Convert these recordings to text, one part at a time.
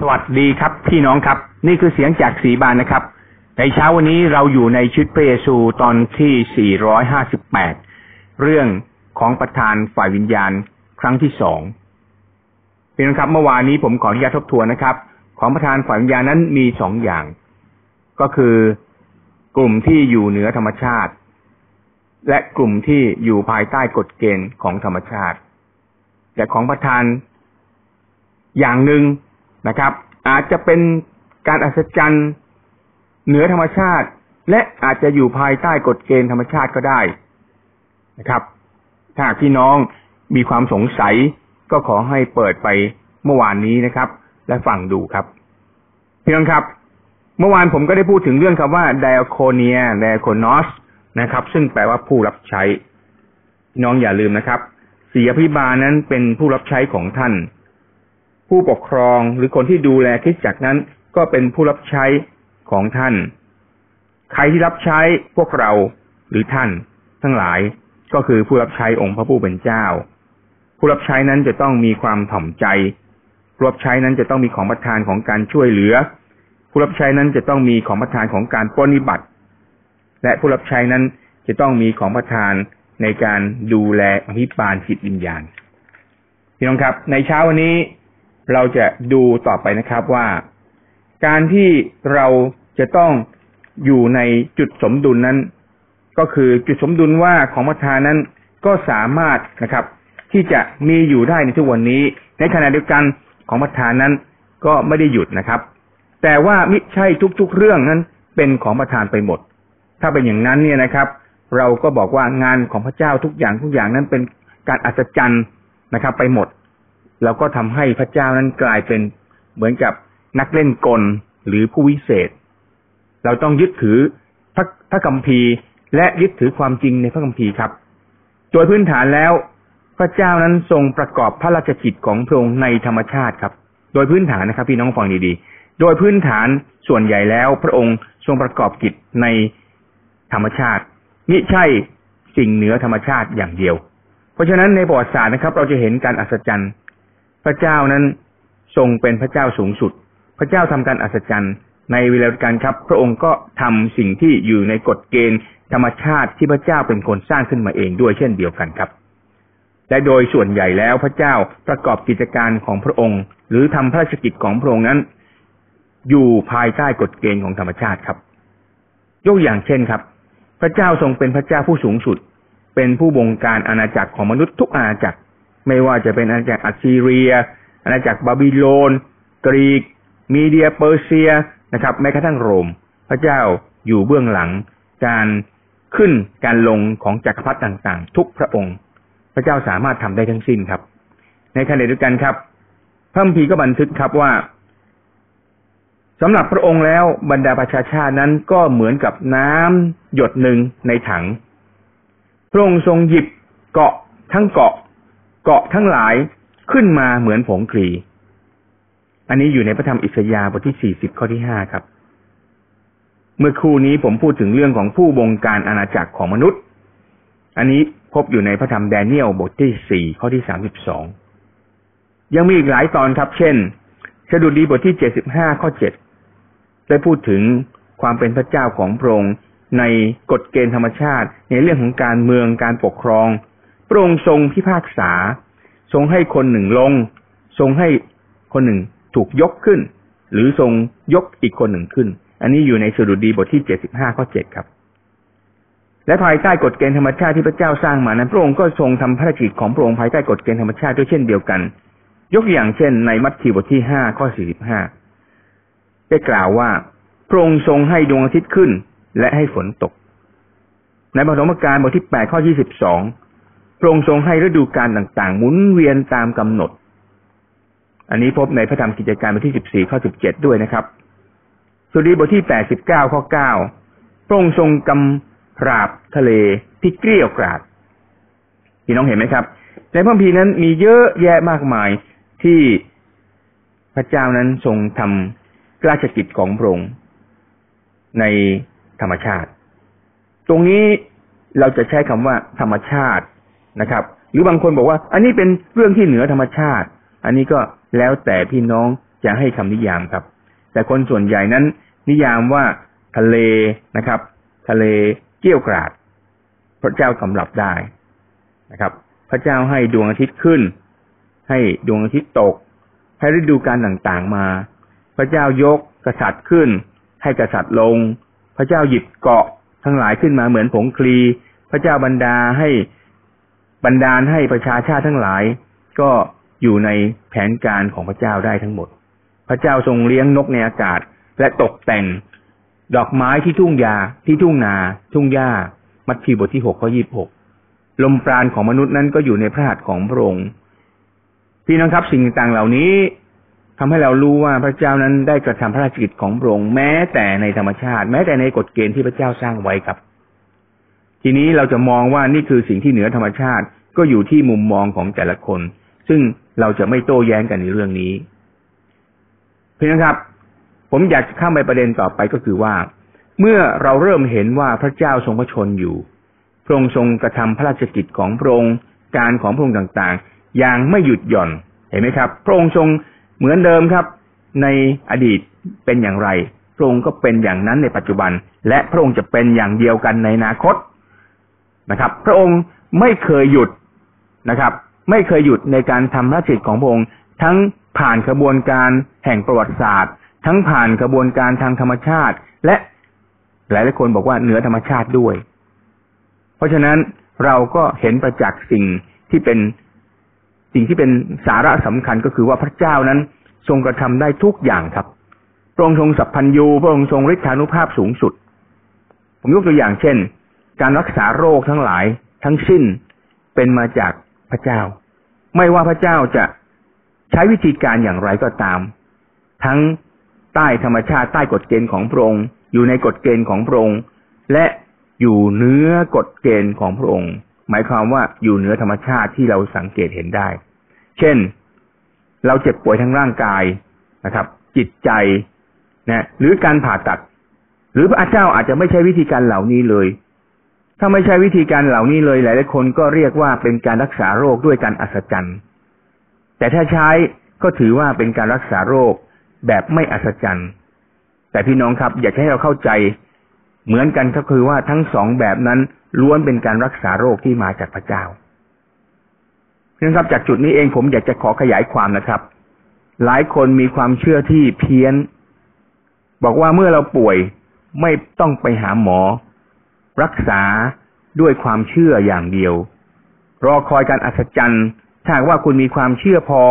สวัสดีครับ พี่น้องครับ นี่คือเสียงจากสีบานนะครับ ในเช้าวันนี้เราอยู่ในชุดพระเยซูตอนที่ 458 เรื่องของประธานฝ่ายวิญญาณครั้งที่สองพี่น้องครับ เมื่อวานนี้ผมขออนุญาตทบทวนนะครับ ของประธานฝ่ายวิญญาณนั้นมีสองอย่าง ก็คือกลุ่มที่อยู่เหนือธรรมชาติ และกลุ่มที่อยู่ภายใต้กฎเกณฑ์ของธรรมชาติแต่ของประธานอย่างหนึ่ง นะครับ อาจจะเป็นการอัศจรรย์เหนือธรรมชาติ และอาจจะอยู่ภายใต้กฎเกณฑ์ธรรมชาติก็ได้นะครับ ถ้าพี่น้องมีความสงสัยก็ขอให้เปิดไปเมื่อวานนี้นะครับ และฟังดูครับพี่น้องครับ เมื่อวานผมก็ได้พูดถึงเรื่องคำว่า diaconia diakonos นะครับ ซึ่งแปลว่าผู้รับใช้ น้องอย่าลืมนะครับศียพิบาลนั้นเป็นผู้รับใช้ของท่าน ผู้ปกครองหรือคนที่ดูแลคริสตจักนั้น ก็เป็นผู้รับใช้ของท่าน ใครที่รับใช้พวกเราหรือท่าน ทั้งหลายก็คือผู้รับใช้องค์พระผู้เป็นเจ้า ผู้รับใช้นั้นจะต้องมีความถ่อมใจผู้รับใช้นั้นจะต้องมีของประทานของการช่วยเหลือ ผู้รับใช้นั้นจะต้องมีของประทานของการปฏิบัติ และผู้รับใช้นั้นจะต้องมีของประทานในการดูแลอภิบาลจิตวิญญาณพี่น้องครับ ในเช้าวันนี้ เราจะดูต่อไปนะครับว่าการที่เราจะต้องอยู่ในจุดสมดุลนั้น ก็คือจุดสมดุลว่าของประทานนั้นก็สามารถนะครับ ที่จะมีอยู่ได้ในทุกวันนี้ ในขณะเดียวกันของประทานนั้นก็ไม่ได้หยุดนะครับ แต่ว่ามิใช่ทุกๆเรื่องนั้น เป็นของประทานไปหมด ถ้าเป็นอย่างนั้นเนี่ยนะครับ เราก็บอกว่างานของพระเจ้าทุกอย่างทุกอย่างนั้นเป็นการอัศจรรย์นะครับ ไปหมด เราก็ทำให้พระเจ้านั้นกลายเป็นเหมือนกับนักเล่นกลหรือผู้วิเศษ เราต้องยึดถือพระพระคัมภีร์ และยึดถือความจริงในพระคัมภีร์ครับ โดยพื้นฐานแล้ว พระเจ้านั้นทรงประกอบพระราชกิจของพระองค์ในธรรมชาติครับ โดยพื้นฐานนะครับ พี่น้องฟังดีๆ โดยพื้นฐานส่วนใหญ่แล้วพระองค์ทรงประกอบกิจในธรรมชาติมิใช่สิ่งเหนือธรรมชาติอย่างเดียว เพราะฉะนั้นในประวัติศาสตร์นะครับ เราจะเห็นการอัศจรรย์ พระเจ้านั้นทรงเป็นพระเจ้าสูงสุด พระเจ้าทำการอัศจรรย์ ในเวลาการครับ พระองค์ก็ทำสิ่งที่อยู่ในกฎเกณฑ์ธรรมชาติที่พระเจ้าเป็นคนสร้างขึ้นมาเองด้วยเช่นเดียวกันครับและโดยส่วนใหญ่แล้วพระเจ้าประกอบกิจการของพระองค์ หรือทำพระราชกิจของพระองค์นั้น อยู่ภายใต้กฎเกณฑ์ของธรรมชาติครับ ยกอย่างเช่นครับ พระเจ้าทรงเป็นพระเจ้าผู้สูงสุด เป็นผู้บงการอาณาจักรของมนุษย์ทุกอาณาจักร ไม่ว่าจะเป็นอาณาจักรอัสซีเรีย อาณาจักรบาบิโลน กรีก มีเดียเปอร์เซียนะครับแม้กระทั่งโรม พระเจ้าอยู่เบื้องหลัง การขึ้นการลงของจักรพรรดิต่างๆ ทุกพระองค์ พระเจ้าสามารถทำได้ทั้งสิ้นครับ ในขณะเดียวกันครับพระคัมภีก็บันทึกครับว่าสำหรับพระองค์แล้วบรรดาประชาชาตินั้นก็เหมือนกับน้ำหยดหนึ่งในถัง พระองค์ทรงหยิบเกาะทั้งเกาะ เกาะทั้งหลายขึ้นมาเหมือนผงคลี อันนี้อยู่ในพระธรรมอิสยาห์บทที่สี่สิบข้อที่ห้าครับ เมื่อครู่นี้ผมพูดถึงเรื่องของผู้บงการอาณาจักรของมนุษย์ อันนี้พบอยู่ในพระธรรมแดเนียลบทที่สี่ข้อที่สามสิบสองยังมีอีกหลายตอนครับ เช่นสดุดีบทที่เจ็ดสิบห้าข้อเจ็ดได้พูดถึงความเป็นพระเจ้าของพระองค์ในกฎเกณฑ์ธรรมชาติ ในเรื่องของการเมืองการปกครอง พระองค์ทรงพิพากษา ทรงให้คนหนึ่งลง ทรงให้คนหนึ่งถูกยกขึ้น หรือทรงยกอีกคนหนึ่งขึ้น อันนี้อยู่ในสดุดีบทที่เจ็ดสิบห้าข้อเจ็ดครับ และภายใต้กฎเกณฑ์ธรรมชาติที่พระเจ้าสร้างมานั้นพระองค์ก็ทรงทำพระราชกิจของพระองค์ภายใต้กฎเกณฑ์ธรรมชาติด้วยเช่นเดียวกัน ยกอย่างเช่น ในมัทธิวบทที่ห้าข้อสี่สิบห้าได้กล่าวว่าพระองค์ทรงให้ดวงอาทิตย์ขึ้น และให้ฝนตก ในปฐมกาลบทที่แปดข้อยี่สิบสอง ระองค์ทรงให้ฤดูกาลต่างๆ หมุนเวียนตามกำหนด อันนี้พบในพระธรรมกิจการบทที่สิบสี่ข้อสิบเจ็ดด้วยนะครับสุดีบทที่แปดสิบเก้าข้อเก้าพระองค์ทรงกำราบทะเลที่เกลี้ยกราดพี่น้องเห็นไหมครับในพระพีนั้นมีเยอะแยะมากมายที่พระเจ้านั้นทรงทำราชกิจของพระองค์ในธรรมชาติ ตรงนี้เราจะใช้คำว่าธรรมชาติ นะครับ หรือบางคนบอกว่า อันนี้เป็นเรื่องที่เหนือธรรมชาติ อันนี้ก็แล้วแต่พี่น้องจะให้คำนิยามครับ แต่คนส่วนใหญ่นั้น นิยามว่าทะเลนะครับ ทะเลเกี่ยวกราด พระเจ้าสำหรับได้นะครับ พระเจ้าให้ดวงอาทิตย์ขึ้น ให้ดวงอาทิตย์ตก ให้ฤดูกาลต่างๆมา พระเจ้ายกกษัตริย์ขึ้น ให้กษัตริย์ลง พระเจ้าหยิบเกาะทั้งหลายขึ้นมาเหมือนผงคลี พระเจ้าบรรดาให้ บรรดาลให้ประชาชาติทั้งหลาย ก็อยู่ในแผนการของพระเจ้าได้ทั้งหมด พระเจ้าทรงเลี้ยงนกในอากาศ และตกแต่ง ดอกไม้ที่ทุ่งยาที่ทุ่งนา ทุ่งหญ้า มัทธิวบทที่หกข้อยี่บหกลมปราณของมนุษย์นั้นก็อยู่ในพระหัตถ์ของพระองค์พี่น้องครับสิ่งต่างเหล่านี้ทำให้เรารู้ว่าพระเจ้านั้นได้กระทำพระราชกิจของพระองค์แม้แต่ในธรรมชาติ แม้แต่ในกฎเกณฑ์ที่พระเจ้าสร้างไว้ครับ ทีนี้เราจะมองว่านี่คือสิ่งที่เหนือธรรมชาติก็อยู่ที่มุมมองของแต่ละคน ซึ่งเราจะไม่โต้แย้งกันในเรื่องนี้พี่น้องครับ ผมอยากจะข้ามไปประเด็นต่อไปก็คือว่า เมื่อเราเริ่มเห็นว่าพระเจ้าทรงพระชนอยู่พระองค์ทรงกระทำพระราชกิจของพระองค์การของพระองค์ต่างๆ อย่างไม่หยุดหย่อนเห็นไหมครับ พระองค์ทรงเหมือนเดิมครับ ในอดีตเป็นอย่างไร พระองค์ก็เป็นอย่างนั้นในปัจจุบัน และพระองค์จะเป็นอย่างเดียวกันในอนาคต นะครับ พระองค์ไม่เคยหยุดนะครับ ไม่เคยหยุดในการทำพระราชกิจของพระองค์ทั้งผ่านกระบวนการแห่งประวัติศาสตร์ ทั้งผ่านกระบวนการทางธรรมชาติ และหลายหลายคนบอกว่าเหนือธรรมชาติด้วย เพราะฉะนั้นเราก็เห็นประจักษ์สิ่งที่เป็นสิ่งที่เป็นสาระสำคัญก็คือว่าพระเจ้านั้นทรงกระทำได้ทุกอย่างครับพระองค์ทรงสัพพัญญูพระองค์ทรงฤทธานุภาพสูงสุด ผมยกตัวอย่างเช่น การรักษาโรคทั้งหลายทั้งสิ้นเป็นมาจากพระเจ้า ไม่ว่าพระเจ้าจะใช้วิธีการอย่างไรก็ตาม ทั้งใต้ธรรมชาติใต้กฎเกณฑ์ของพระองค์ อยู่ในกฎเกณฑ์ของพระองค์ และอยู่เนื้อกฎเกณฑ์ของพระองค์ หมายความว่าอยู่เหนือธรรมชาติที่เราสังเกตเห็นได้ เช่น เราเจ็บป่วยทั้งร่างกายนะครับ จิตใจนะหรือการผ่าตัด หรือพระเจ้าอาจจะไม่ใช่วิธีการเหล่านี้เลย ถ้าไม่ใช่วิธีการเหล่านี้เลย หลายๆคนก็เรียกว่าเป็นการรักษาโรคด้วยการอัศจรรย์ แต่ถ้าใช้ก็ถือว่าเป็นการรักษาโรคแบบไม่อัศจรรย์ แต่พี่น้องครับ อยากให้เราเข้าใจ เหมือนกันก็คือว่าทั้งสองแบบนั้นล้วนเป็นการรักษาโรคที่มาจากพระเจ้าเพื่อนครับจากจุดนี้เองผมอยากจะขอขยายความนะครับ หลายคนมีความเชื่อที่เพี้ยน บอกว่าเมื่อเราป่วยไม่ต้องไปหาหมอ รักษาด้วยความเชื่ออย่างเดียว รอคอยการอัศจรรย์ถ้าว่าคุณมีความเชื่อพอ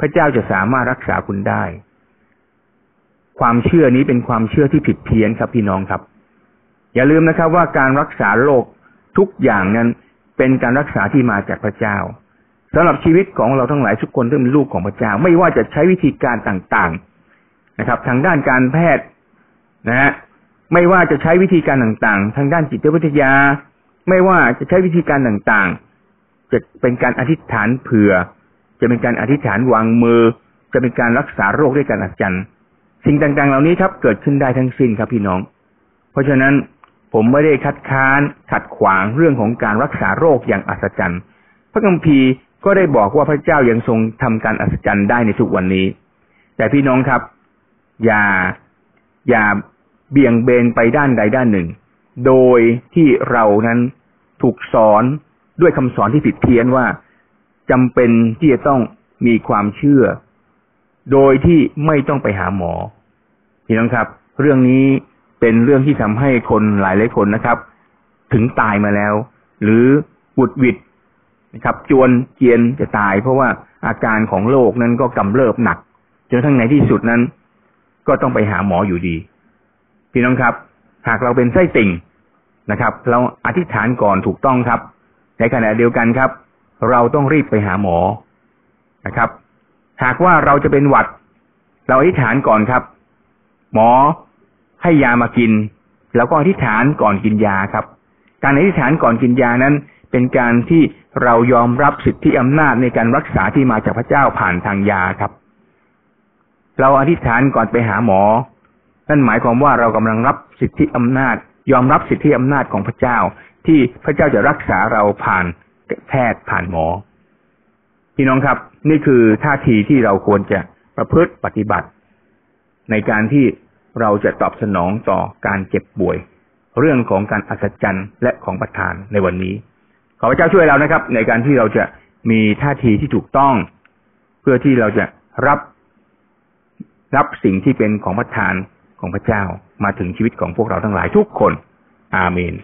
พระเจ้าจะสามารถรักษาคุณได้ ความเชื่อนี้เป็นความเชื่อที่ผิดเพี้ยนครับพี่น้องครับ อย่าลืมนะครับ ว่าการรักษาโรคทุกอย่างนั้นเป็นการรักษาที่มาจากพระเจ้าสำหรับชีวิตของเราทั้งหลายทุกคนที่เป็นลูกของพระเจ้า ไม่ว่าจะใช้วิธีการต่างๆนะครับ ทางด้านการแพทย์นะฮะ ไม่ว่าจะใช้วิธีการต่างๆ ทางด้านจิตวิทยา ไม่ว่าจะใช้วิธีการต่างๆ จะเป็นการอธิษฐานเผื่อ จะเป็นการอธิษฐานวางมือ จะเป็นการรักษาโรคด้วยการอัศจรรย์สิ่งต่างๆ เหล่านี้ครับเกิดขึ้นได้ทั้งสิ้นครับพี่น้อง เพราะฉะนั้นผมไม่ได้คัดค้านขัดขวางเรื่องของการรักษาโรคอย่างอัศจรรย์ พระคัมภีร์ก็ได้บอกว่าพระเจ้ายังทรงทำการอัศจรรย์ได้ในทุกวันนี้ แต่พี่น้องครับ อย่าอย่า เบี่ยงเบนไปด้านใดด้านหนึ่ง โดยที่เรานั้นถูกสอนด้วยคำสอนที่ผิดเพี้ยนว่าจำเป็นที่จะต้องมีความเชื่อ โดยที่ไม่ต้องไปหาหมอพี่น้องครับ เรื่องนี้เป็นเรื่องที่ทำให้คนหลายหลายคนนะครับ ถึงตายมาแล้ว หรือบุดวิดนะครับ จวนเจียนจะตาย เพราะว่าอาการของโรคนั้นก็กำเริบหนักจนทั้งในที่สุดนั้น ก็ต้องไปหาหมออยู่ดี พี่น้องครับ หากเราเป็นไส้ติ่งนะครับ เราอธิษฐานก่อนถูกต้องครับ ในขณะเดียวกันครับ เราต้องรีบไปหาหมอนะครับ หากว่าเราจะเป็นหวัด เราอธิษฐานก่อนครับ หมอให้ยามากิน แล้วก็อธิษฐานก่อนกินยาครับ การอธิษฐานก่อนกินยานั้น เป็นการที่เรายอมรับสิทธิอำนาจในการรักษาที่มาจากพระเจ้าผ่านทางยาครับ เราอธิษฐานก่อนไปหาหมอ นั่นหมายความว่าเรากำลังรับสิทธิอำนาจ ยอมรับสิทธิอำนาจของพระเจ้า ที่พระเจ้าจะรักษาเราผ่านแพทย์ผ่านหมอ พี่น้องครับ นี่คือท่าทีที่เราควรจะประพฤติปฏิบัติ ในการที่เราจะตอบสนองต่อการเจ็บป่วย เรื่องของการอัศจรรย์และของประทานในวันนี้ ขอพระเจ้าช่วยเรานะครับ ในการที่เราจะมีท่าทีที่ถูกต้อง เพื่อที่เราจะรับรับสิ่งที่เป็นของประทาน ของพระเจ้ามาถึงชีวิตของพวกเราทั้งหลายทุกคน อาเมน